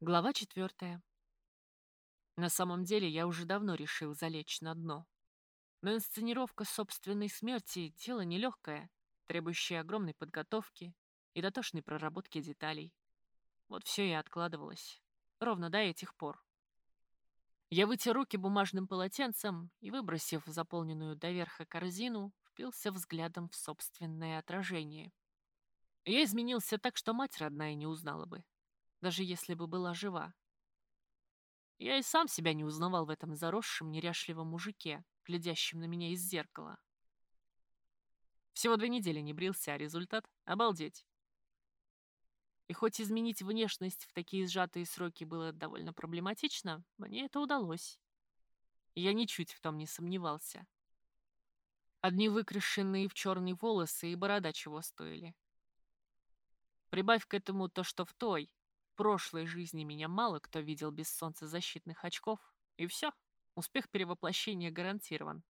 Глава четвертая. На самом деле я уже давно решил залечь на дно. Но инсценировка собственной смерти — дело нелегкое, требующее огромной подготовки и дотошной проработки деталей. Вот все и откладывалось. Ровно до этих пор. Я вытер руки бумажным полотенцем и, выбросив заполненную до верха корзину, впился взглядом в собственное отражение. Я изменился так, что мать родная не узнала бы даже если бы была жива. Я и сам себя не узнавал в этом заросшем, неряшливом мужике, глядящем на меня из зеркала. Всего две недели не брился, а результат — обалдеть. И хоть изменить внешность в такие сжатые сроки было довольно проблематично, мне это удалось. Я ничуть в том не сомневался. Одни выкрашенные в черные волосы и борода чего стоили. Прибавь к этому то, что в той, прошлой жизни меня мало кто видел без солнцезащитных очков, и все, успех перевоплощения гарантирован.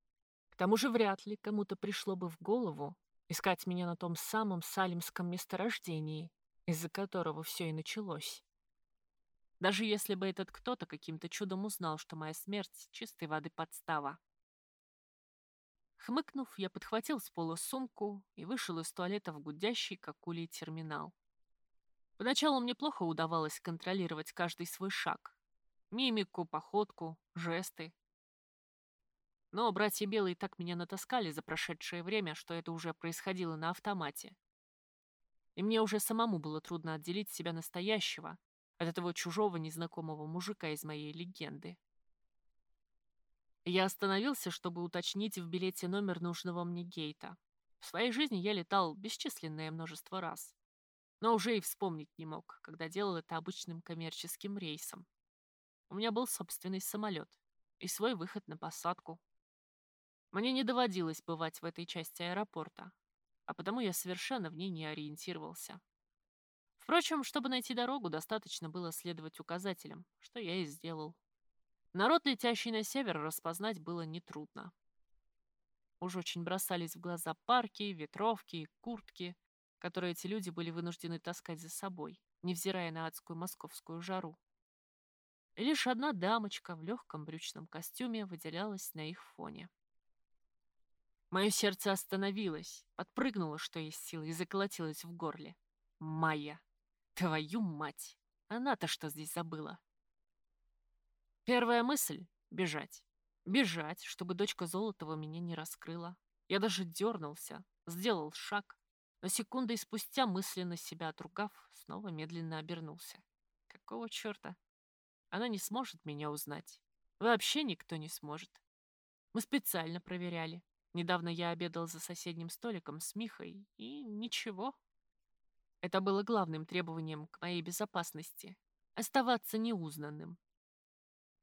К тому же вряд ли кому-то пришло бы в голову искать меня на том самом салимском месторождении, из-за которого все и началось. Даже если бы этот кто-то каким-то чудом узнал, что моя смерть — чистой воды подстава. Хмыкнув, я подхватил с пола сумку и вышел из туалета в гудящий, как улей, терминал. Поначалу мне плохо удавалось контролировать каждый свой шаг. Мимику, походку, жесты. Но братья Белые так меня натаскали за прошедшее время, что это уже происходило на автомате. И мне уже самому было трудно отделить себя настоящего от этого чужого незнакомого мужика из моей легенды. Я остановился, чтобы уточнить в билете номер нужного мне гейта. В своей жизни я летал бесчисленное множество раз но уже и вспомнить не мог, когда делал это обычным коммерческим рейсом. У меня был собственный самолет и свой выход на посадку. Мне не доводилось бывать в этой части аэропорта, а потому я совершенно в ней не ориентировался. Впрочем, чтобы найти дорогу, достаточно было следовать указателям, что я и сделал. Народ, летящий на север, распознать было нетрудно. Уж очень бросались в глаза парки, ветровки куртки, которые эти люди были вынуждены таскать за собой, невзирая на адскую московскую жару. И лишь одна дамочка в легком брючном костюме выделялась на их фоне. Мое сердце остановилось, подпрыгнуло, что есть силы, и заколотилось в горле. Майя! Твою мать! Она-то что здесь забыла? Первая мысль — бежать. Бежать, чтобы дочка Золотова меня не раскрыла. Я даже дернулся, сделал шаг, но секундой спустя, мысленно себя отругав, снова медленно обернулся. Какого черта? Она не сможет меня узнать. Вообще никто не сможет. Мы специально проверяли. Недавно я обедал за соседним столиком с Михой, и ничего. Это было главным требованием к моей безопасности — оставаться неузнанным.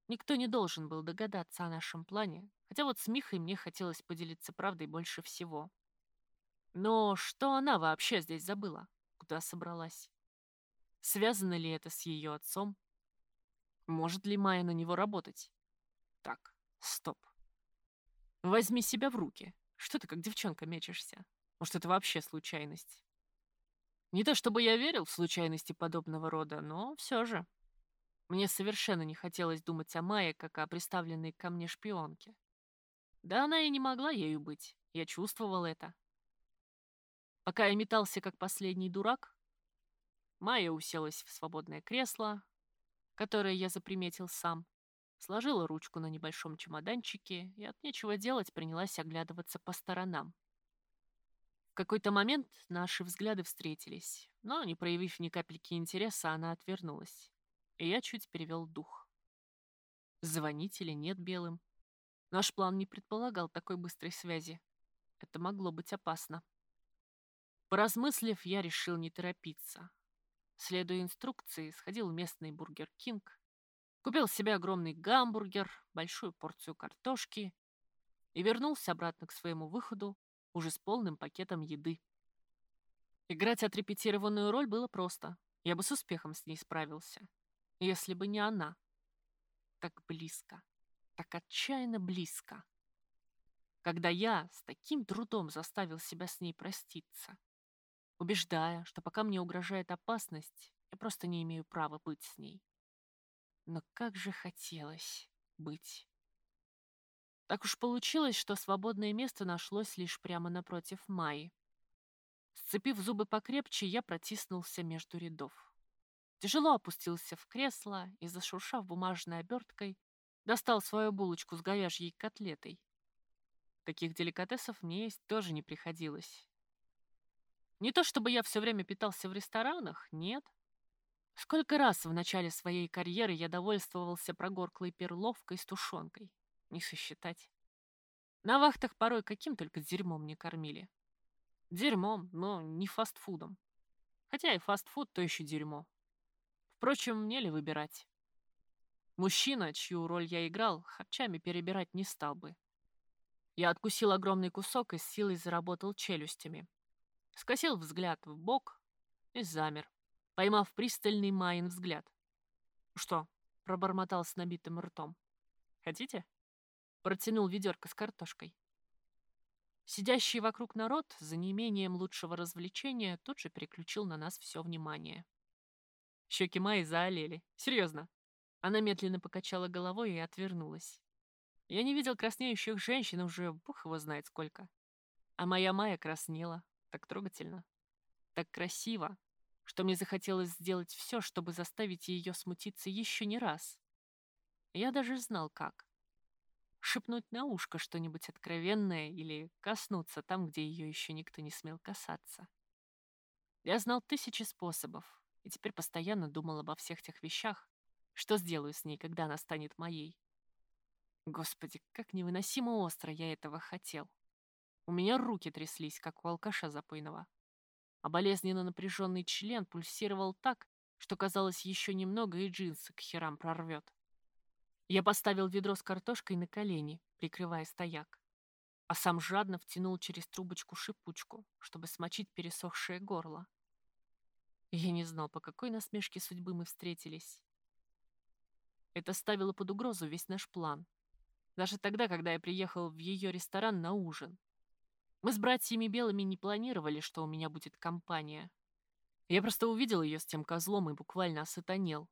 Никто не должен был догадаться о нашем плане, хотя вот с Михой мне хотелось поделиться правдой больше всего. Но что она вообще здесь забыла? Куда собралась? Связано ли это с ее отцом? Может ли Майя на него работать? Так, стоп. Возьми себя в руки. Что ты как девчонка мечешься? Может, это вообще случайность? Не то чтобы я верил в случайности подобного рода, но все же. Мне совершенно не хотелось думать о Майе, как о приставленной ко мне шпионке. Да она и не могла ею быть. Я чувствовал это. Пока я метался, как последний дурак, Майя уселась в свободное кресло, которое я заприметил сам, сложила ручку на небольшом чемоданчике и от нечего делать принялась оглядываться по сторонам. В какой-то момент наши взгляды встретились, но, не проявив ни капельки интереса, она отвернулась, и я чуть перевел дух. Звонить или нет белым? Наш план не предполагал такой быстрой связи. Это могло быть опасно. Поразмыслив, я решил не торопиться. Следуя инструкции, сходил в местный Бургер Кинг, купил себе огромный гамбургер, большую порцию картошки и вернулся обратно к своему выходу уже с полным пакетом еды. Играть отрепетированную роль было просто. Я бы с успехом с ней справился. Если бы не она. Так близко. Так отчаянно близко. Когда я с таким трудом заставил себя с ней проститься убеждая, что пока мне угрожает опасность, я просто не имею права быть с ней. но как же хотелось быть. Так уж получилось, что свободное место нашлось лишь прямо напротив Майи. Сцепив зубы покрепче, я протиснулся между рядов. Тяжело опустился в кресло и, зашуршав бумажной оберткой, достал свою булочку с говяжьей котлетой. Таких деликатесов мне есть тоже не приходилось. Не то чтобы я все время питался в ресторанах, нет. Сколько раз в начале своей карьеры я довольствовался прогорклой перловкой с тушенкой. Не сосчитать. На вахтах порой каким только дерьмом не кормили. Дерьмом, но не фастфудом. Хотя и фастфуд то еще дерьмо. Впрочем, мне ли выбирать? Мужчина, чью роль я играл, харчами перебирать не стал бы. Я откусил огромный кусок и с силой заработал челюстями. Скосил взгляд в бок и замер, поймав пристальный Майин взгляд. «Что?» — пробормотал с набитым ртом. «Хотите?» Протянул ведерко с картошкой. Сидящий вокруг народ, за неимением лучшего развлечения, тут же переключил на нас все внимание. Щеки Майи заолели. Серьезно. Она медленно покачала головой и отвернулась. Я не видел краснеющих женщин уже бог его знает сколько. А моя Майя краснела. Так трогательно. Так красиво, что мне захотелось сделать все, чтобы заставить ее смутиться еще не раз. Я даже знал, как. Шепнуть на ушко что-нибудь откровенное или коснуться там, где ее еще никто не смел касаться. Я знал тысячи способов, и теперь постоянно думал обо всех тех вещах, что сделаю с ней, когда она станет моей. Господи, как невыносимо остро я этого хотел. У меня руки тряслись, как у алкаша запойного. А болезненно напряженный член пульсировал так, что казалось еще немного и джинсы к херам прорвет. Я поставил ведро с картошкой на колени, прикрывая стояк, а сам жадно втянул через трубочку шипучку, чтобы смочить пересохшее горло. Я не знал, по какой насмешке судьбы мы встретились. Это ставило под угрозу весь наш план. Даже тогда, когда я приехал в ее ресторан на ужин. Мы с братьями Белыми не планировали, что у меня будет компания. Я просто увидел ее с тем козлом и буквально осатанел.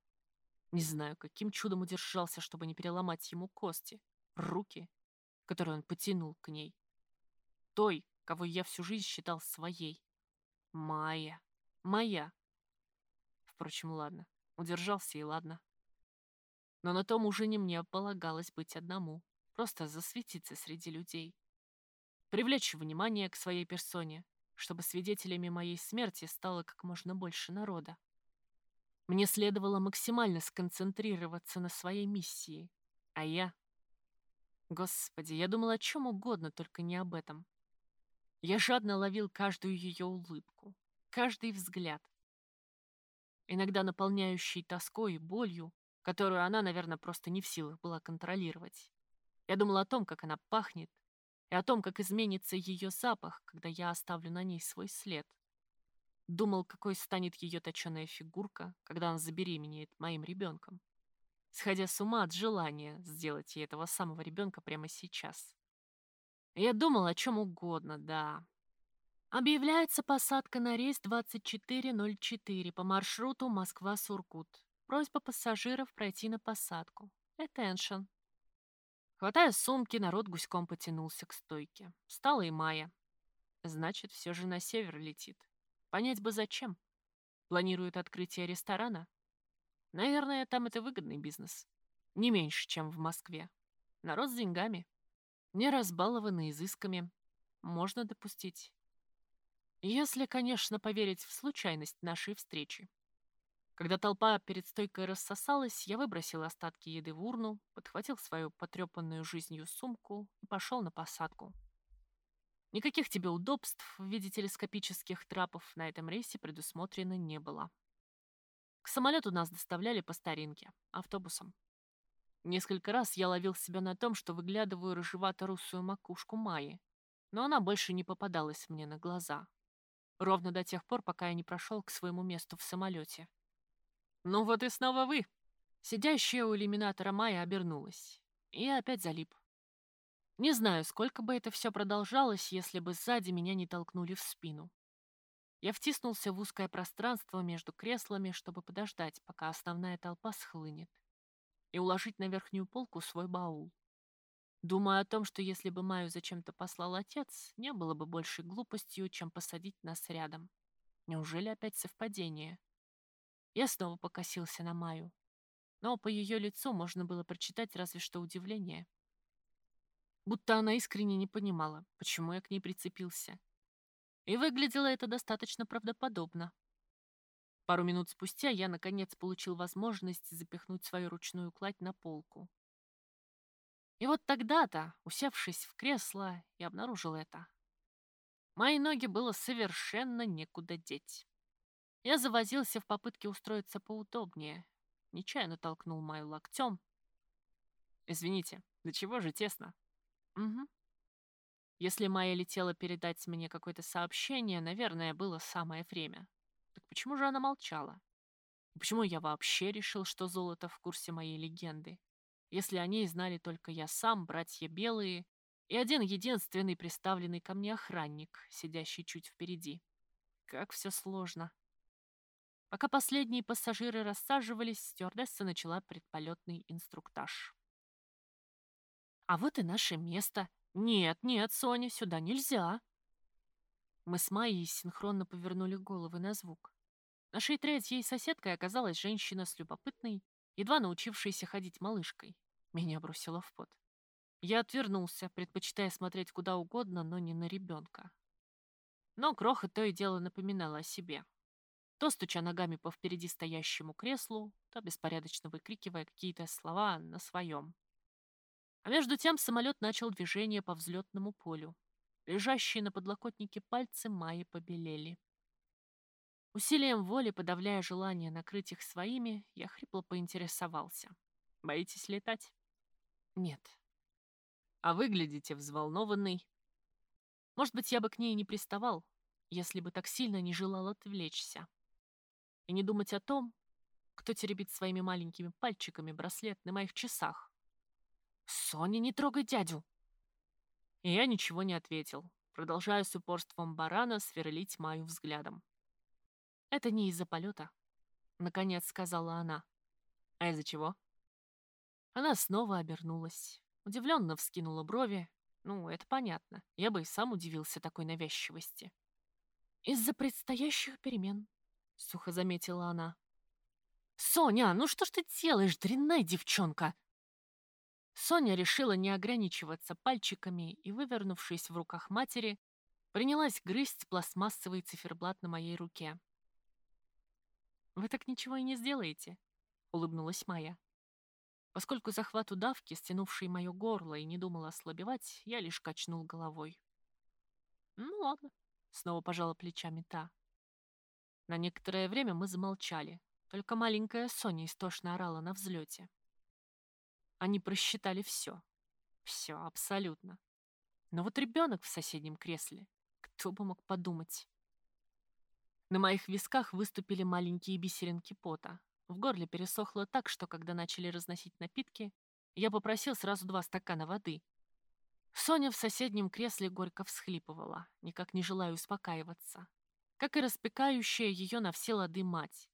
Не знаю, каким чудом удержался, чтобы не переломать ему кости, руки, которые он потянул к ней. Той, кого я всю жизнь считал своей. Майя. Моя. Впрочем, ладно. Удержался и ладно. Но на том уже не мне полагалось быть одному. Просто засветиться среди людей. Привлечь внимание к своей персоне, чтобы свидетелями моей смерти стало как можно больше народа. Мне следовало максимально сконцентрироваться на своей миссии. А я... Господи, я думал о чем угодно, только не об этом. Я жадно ловил каждую ее улыбку, каждый взгляд, иногда наполняющий тоской и болью, которую она, наверное, просто не в силах была контролировать. Я думал о том, как она пахнет, и о том, как изменится ее запах, когда я оставлю на ней свой след. Думал, какой станет ее точеная фигурка, когда она забеременеет моим ребенком, сходя с ума от желания сделать ей этого самого ребенка прямо сейчас. Я думал о чем угодно, да, Объявляется посадка на рейс 2404 по маршруту Москва-Сургут. Просьба пассажиров пройти на посадку. Attention. Хватая сумки, народ гуськом потянулся к стойке. Стала и Майя. Значит, все же на север летит. Понять бы зачем. Планирует открытие ресторана? Наверное, там это выгодный бизнес. Не меньше, чем в Москве. Народ с деньгами. Не разбалованный изысками. Можно допустить. Если, конечно, поверить в случайность нашей встречи. Когда толпа перед стойкой рассосалась, я выбросил остатки еды в урну, подхватил свою потрепанную жизнью сумку и пошел на посадку. Никаких тебе удобств в виде телескопических трапов на этом рейсе предусмотрено не было. К самолету нас доставляли по старинке, автобусом. Несколько раз я ловил себя на том, что выглядываю рыжевато-русую макушку Майи, но она больше не попадалась мне на глаза, Ровно до тех пор, пока я не прошел к своему месту в самолете. «Ну вот и снова вы!» Сидящая у иллюминатора Майя обернулась. И опять залип. Не знаю, сколько бы это все продолжалось, если бы сзади меня не толкнули в спину. Я втиснулся в узкое пространство между креслами, чтобы подождать, пока основная толпа схлынет. и уложить на верхнюю полку свой баул. Думаю о том, что если бы Маю зачем-то послал отец, не было бы большей глупостью, чем посадить нас рядом. Неужели опять совпадение? Я снова покосился на Маю. Но по ее лицу можно было прочитать разве что удивление. Будто она искренне не понимала, почему я к ней прицепился. И выглядело это достаточно правдоподобно. Пару минут спустя я, наконец, получил возможность запихнуть свою ручную кладь на полку. И вот тогда-то, усевшись в кресло, я обнаружил это. Мои ноги было совершенно некуда деть. Я завозился в попытке устроиться поудобнее. Нечаянно толкнул мою локтем. «Извините, до чего же тесно?» «Угу». Если Майя летела передать мне какое-то сообщение, наверное, было самое время. Так почему же она молчала? почему я вообще решил, что золото в курсе моей легенды? Если о ней знали только я сам, братья Белые и один единственный представленный ко мне охранник, сидящий чуть впереди. Как все сложно. Пока последние пассажиры рассаживались, стюардесса начала предполетный инструктаж. «А вот и наше место. Нет, нет, Соня, сюда нельзя!» Мы с Майей синхронно повернули головы на звук. Нашей третьей соседкой оказалась женщина с любопытной, едва научившейся ходить малышкой. Меня бросило в пот. Я отвернулся, предпочитая смотреть куда угодно, но не на ребенка. Но Кроха то и дело напоминала о себе то стуча ногами по впереди стоящему креслу, то беспорядочно выкрикивая какие-то слова на своем. А между тем самолет начал движение по взлетному полю. Лежащие на подлокотнике пальцы Майи побелели. Усилием воли, подавляя желание накрыть их своими, я хрипло поинтересовался. «Боитесь летать?» «Нет». «А выглядите взволнованный?» «Может быть, я бы к ней не приставал, если бы так сильно не желал отвлечься и не думать о том, кто теребит своими маленькими пальчиками браслет на моих часах. «Соня, не трогай дядю!» И я ничего не ответил, продолжая с упорством барана сверлить Маю взглядом. «Это не из-за полета», — наконец сказала она. «А из-за чего?» Она снова обернулась, удивленно вскинула брови. Ну, это понятно. Я бы и сам удивился такой навязчивости. «Из-за предстоящих перемен», — сухо заметила она. «Соня, ну что ж ты делаешь, дрянная девчонка?» Соня решила не ограничиваться пальчиками и, вывернувшись в руках матери, принялась грызть пластмассовый циферблат на моей руке. «Вы так ничего и не сделаете», — улыбнулась Майя. Поскольку захват удавки, стянувший мое горло, и не думал ослабевать, я лишь качнул головой. «Ну ладно», — снова пожала плечами та. На некоторое время мы замолчали. Только маленькая Соня истошно орала на взлете. Они просчитали все. Все, абсолютно. Но вот ребенок в соседнем кресле. Кто бы мог подумать? На моих висках выступили маленькие бисеринки пота. В горле пересохло так, что когда начали разносить напитки, я попросил сразу два стакана воды. Соня в соседнем кресле горько всхлипывала, никак не желая успокаиваться как и распекающая ее на все лады мать.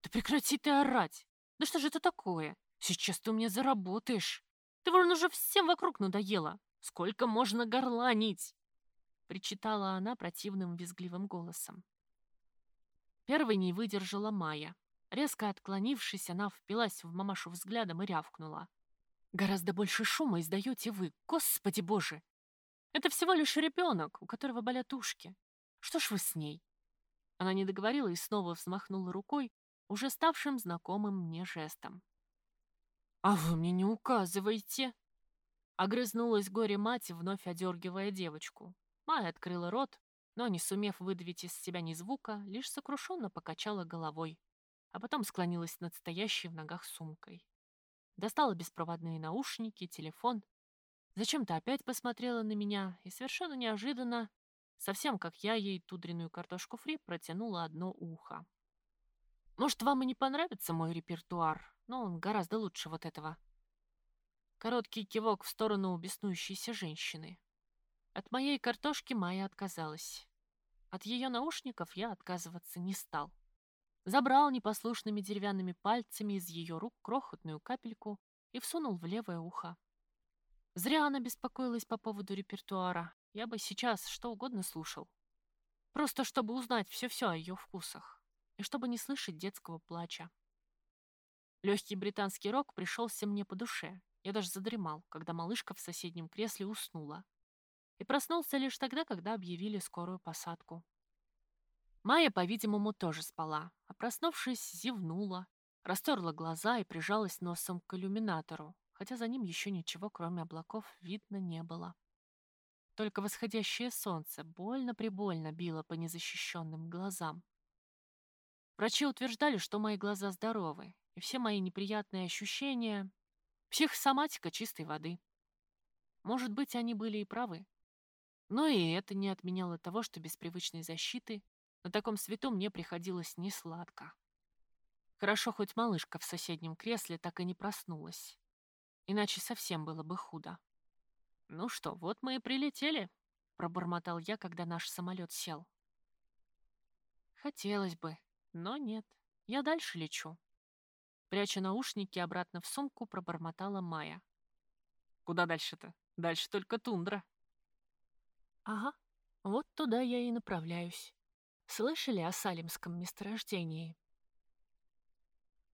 «Да прекрати ты орать! Да что же это такое? Сейчас ты у меня заработаешь! Ты вон уже всем вокруг надоела! Сколько можно горланить?» Причитала она противным визгливым голосом. Первой не выдержала Майя. Резко отклонившись, она впилась в мамашу взглядом и рявкнула. «Гораздо больше шума издаете вы, господи боже! Это всего лишь ребенок, у которого болят ушки. Что ж вы с ней?» Она не договорила и снова взмахнула рукой, уже ставшим знакомым мне жестом. «А вы мне не указывайте!» Огрызнулась горе-мать, вновь одергивая девочку. Майя открыла рот, но, не сумев выдавить из себя ни звука, лишь сокрушенно покачала головой, а потом склонилась над стоящей в ногах сумкой. Достала беспроводные наушники, телефон. Зачем-то опять посмотрела на меня и совершенно неожиданно совсем как я ей тудреную картошку фри протянула одно ухо. Может, вам и не понравится мой репертуар, но он гораздо лучше вот этого. Короткий кивок в сторону беснующейся женщины. От моей картошки Майя отказалась. От ее наушников я отказываться не стал. забрал непослушными деревянными пальцами из ее рук крохотную капельку и всунул в левое ухо. Зря она беспокоилась по поводу репертуара. Я бы сейчас что угодно слушал. Просто чтобы узнать все-все о ее вкусах. И чтобы не слышать детского плача. Легкий британский рок пришелся мне по душе. Я даже задремал, когда малышка в соседнем кресле уснула. И проснулся лишь тогда, когда объявили скорую посадку. Майя, по-видимому, тоже спала, а проснувшись, зевнула, растерла глаза и прижалась носом к иллюминатору, хотя за ним еще ничего, кроме облаков, видно не было. Только восходящее солнце больно-прибольно било по незащищенным глазам. Врачи утверждали, что мои глаза здоровы, и все мои неприятные ощущения — психосоматика чистой воды. Может быть, они были и правы. Но и это не отменяло того, что без привычной защиты на таком свету мне приходилось несладко. Хорошо, хоть малышка в соседнем кресле так и не проснулась. Иначе совсем было бы худо. «Ну что, вот мы и прилетели», — пробормотал я, когда наш самолет сел. «Хотелось бы, но нет. Я дальше лечу». Пряча наушники обратно в сумку, пробормотала Майя. «Куда дальше-то? Дальше только тундра». «Ага, вот туда я и направляюсь. Слышали о салимском месторождении?